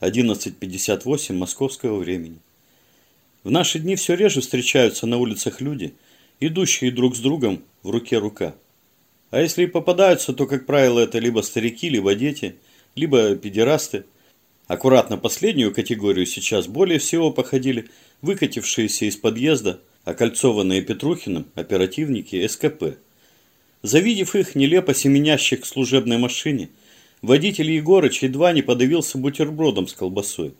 11.58 московского времени. В наши дни все реже встречаются на улицах люди, идущие друг с другом в руке рука. А если и попадаются, то, как правило, это либо старики, либо дети, либо педерасты. Аккуратно последнюю категорию сейчас более всего походили выкатившиеся из подъезда, окольцованные Петрухиным оперативники СКП. Завидев их нелепо семенящих к служебной машине, водитель Егорыч едва не подавился бутербродом с колбасой.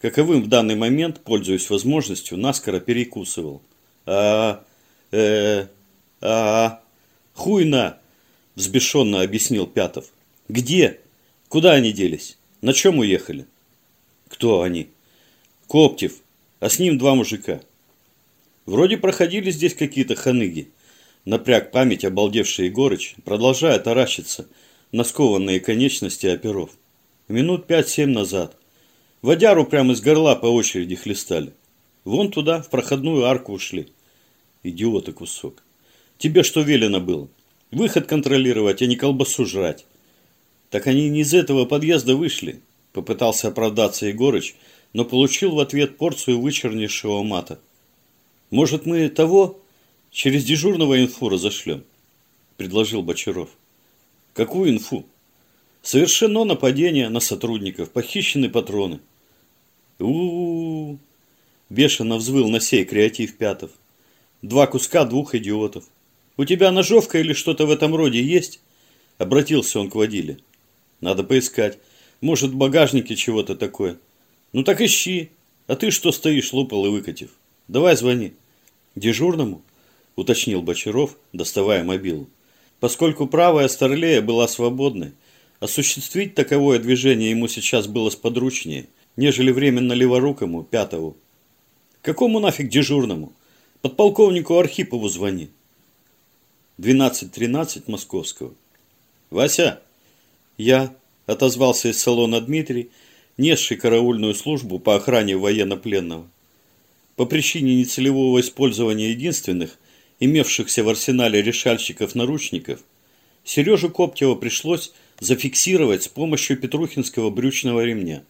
Каковым в данный момент, пользуясь возможностью, наскоро перекусывал. а э а хуйна взбешенно объяснил Пятов. «Где? Куда они делись? На чем уехали?» «Кто они?» «Коптев, а с ним два мужика». «Вроде проходили здесь какие-то ханыги». Напряг память обалдевший Егорыч, продолжая таращиться на скованные конечности оперов. Минут пять-семь назад. Водяру прямо из горла по очереди хлестали. Вон туда, в проходную арку ушли. Идиоты кусок. Тебе что велено было? Выход контролировать, а не колбасу жрать. Так они не из этого подъезда вышли, попытался оправдаться Егорыч, но получил в ответ порцию вычернейшего мата. Может, мы того через дежурного инфу разошлем? Предложил Бочаров. Какую инфу? Совершено нападение на сотрудников, похищены патроны. у у, -у Бешено взвыл на сей креатив Пятов. Два куска двух идиотов. «У тебя ножовка или что-то в этом роде есть?» Обратился он к водиле. «Надо поискать. Может, в багажнике чего-то такое». «Ну так ищи. А ты что стоишь, лупал и выкатив? Давай звони». «Дежурному?» Уточнил Бочаров, доставая мобилу. Поскольку правая старлея была свободной, осуществить таковое движение ему сейчас было сподручнее, нежели временно леворукому, пятому. Какому нафиг дежурному? Подполковнику Архипову звони. 12.13 московского. «Вася!» «Я», – отозвался из салона Дмитрий, несший караульную службу по охране военнопленного. По причине нецелевого использования единственных, имевшихся в арсенале решальщиков наручников, Сережу Коптева пришлось зафиксировать с помощью петрухинского брючного ремня.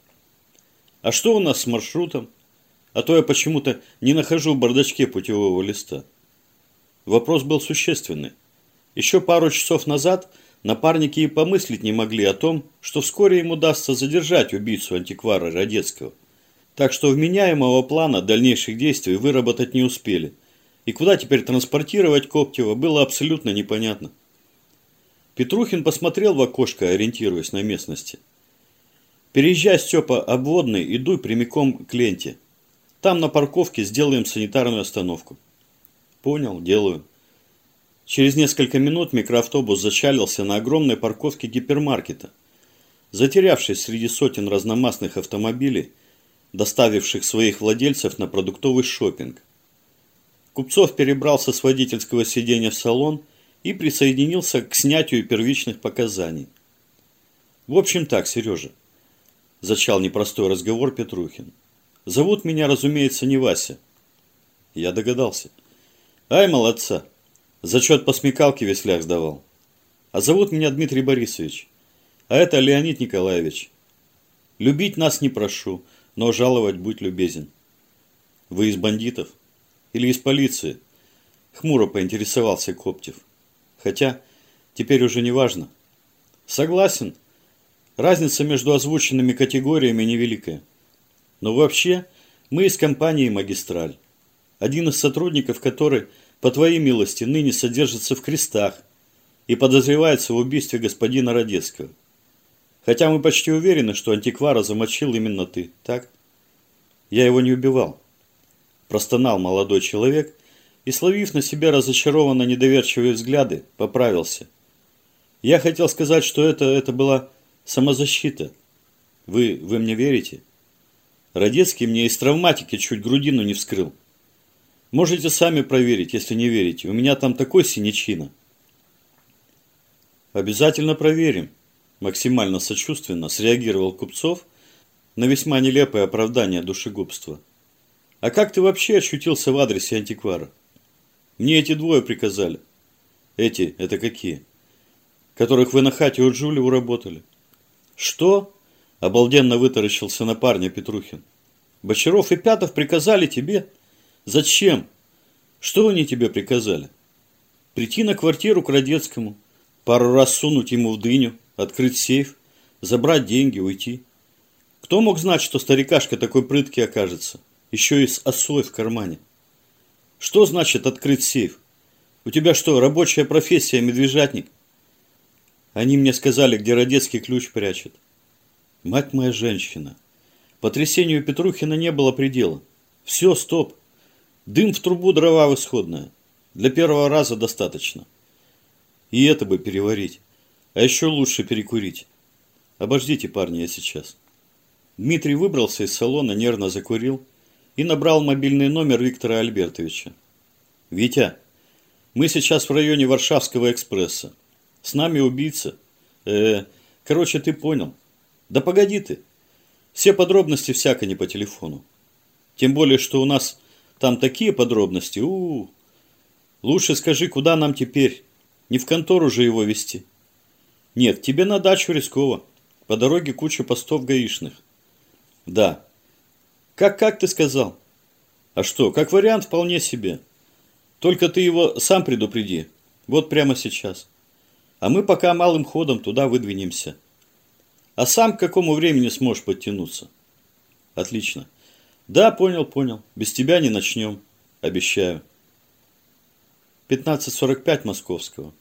«А что у нас с маршрутом? А то я почему-то не нахожу в бардачке путевого листа». Вопрос был существенный. Еще пару часов назад напарники и помыслить не могли о том, что вскоре им удастся задержать убийцу антиквара Родецкого. Так что вменяемого плана дальнейших действий выработать не успели. И куда теперь транспортировать Коптева было абсолютно непонятно. Петрухин посмотрел в окошко, ориентируясь на местности. «Переезжай, Степа, обводный и прямиком к ленте. Там на парковке сделаем санитарную остановку». Понял, делаю. Через несколько минут микроавтобус зачалился на огромной парковке гипермаркета. Затерявшись среди сотен разномастных автомобилей, доставивших своих владельцев на продуктовый шопинг. Купцов перебрался с водительского сиденья в салон и присоединился к снятию первичных показаний. «В общем так, Сережа», – зачал непростой разговор Петрухин. «Зовут меня, разумеется, не Вася». Я догадался. Ай, молодца. Зачет по смекалке веслях сдавал. А зовут меня Дмитрий Борисович. А это Леонид Николаевич. Любить нас не прошу, но жаловать будь любезен. Вы из бандитов? Или из полиции? Хмуро поинтересовался Коптев. Хотя, теперь уже не важно. Согласен. Разница между озвученными категориями невеликая. Но вообще, мы из компании «Магистраль» один из сотрудников которой, по твоей милости, ныне содержится в крестах и подозревается в убийстве господина Родецкого. Хотя мы почти уверены, что антиквара замочил именно ты, так? Я его не убивал. Простонал молодой человек и, словив на себя разочарованно недоверчивые взгляды, поправился. Я хотел сказать, что это, это была самозащита. Вы, вы мне верите? Родецкий мне из травматики чуть грудину не вскрыл. Можете сами проверить, если не верите. У меня там такой синячина. Обязательно проверим. Максимально сочувственно среагировал Купцов на весьма нелепое оправдание душегубства. А как ты вообще очутился в адресе антиквара? Мне эти двое приказали. Эти, это какие? Которых вы на хате у Джулиу работали. Что? Обалденно вытаращился на парня Петрухин. Бочаров и Пятов приказали тебе? Зачем? Что они тебе приказали? Прийти на квартиру к Родецкому, пару раз сунуть ему в дыню, открыть сейф, забрать деньги, уйти. Кто мог знать, что старикашка такой прыткий окажется? Еще и с осой в кармане. Что значит открыть сейф? У тебя что, рабочая профессия, медвежатник? Они мне сказали, где Родецкий ключ прячет. Мать моя женщина. Потрясению Петрухина не было предела. Все, стоп. Дым в трубу, дрова исходная. Для первого раза достаточно. И это бы переварить. А еще лучше перекурить. Обождите, парни, я сейчас. Дмитрий выбрался из салона, нервно закурил и набрал мобильный номер Виктора Альбертовича. «Витя, мы сейчас в районе Варшавского экспресса. С нами убийца. Э, короче, ты понял. Да погоди ты. Все подробности всяко не по телефону. Тем более, что у нас там такие подробности. У, -у, -у. Лучше скажи, куда нам теперь? Не в контору же его вести. Нет, тебе на дачу рисково. По дороге куча постов гаишных. Да. Как, как ты сказал? А что, как вариант вполне себе. Только ты его сам предупреди. Вот прямо сейчас. А мы пока малым ходом туда выдвинемся. А сам к какому времени сможешь подтянуться? Отлично. Да, понял, понял. Без тебя не начнем. Обещаю. 15.45 московского.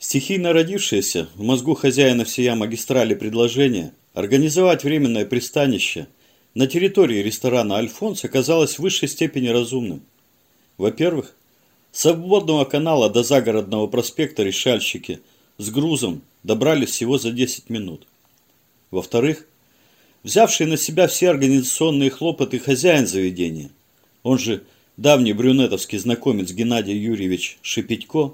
Стихийно родившееся в мозгу хозяина всея магистрали предложение организовать временное пристанище на территории ресторана «Альфонс» оказалось в высшей степени разумным. Во-первых, с обводного канала до загородного проспекта решальщики с грузом добрались всего за 10 минут. Во-вторых, взявший на себя все организационные хлопоты хозяин заведения, он же давний брюнетовский знакомец Геннадий Юрьевич Шепетько,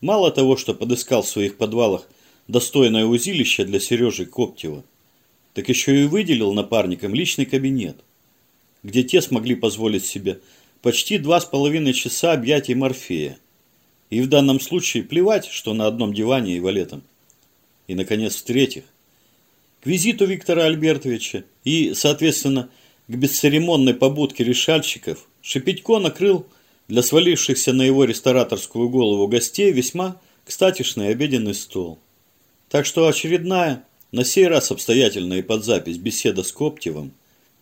мало того, что подыскал в своих подвалах достойное узилище для Сережи Коптева, так еще и выделил напарникам личный кабинет, где те смогли позволить себе почти два с половиной часа объятий Морфея. И в данном случае плевать, что на одном диване и валетом. И, наконец, в-третьих, к визиту Виктора Альбертовича и, соответственно, к бесцеремонной побудке решальщиков Шепетько накрыл для свалившихся на его рестораторскую голову гостей весьма кстатишный обеденный стол. Так что очередная, на сей раз обстоятельная и под запись беседа с Коптевым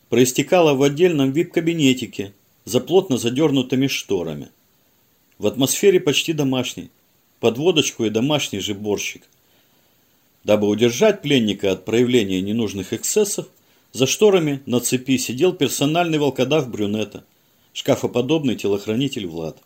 проистекала в отдельном вип-кабинетике за плотно задернутыми шторами. В атмосфере почти домашней, под водочку и домашний же борщик. Дабы удержать пленника от проявления ненужных эксцессов, за шторами на цепи сидел персональный волкодав брюнета – шкафоподобный телохранитель Влад.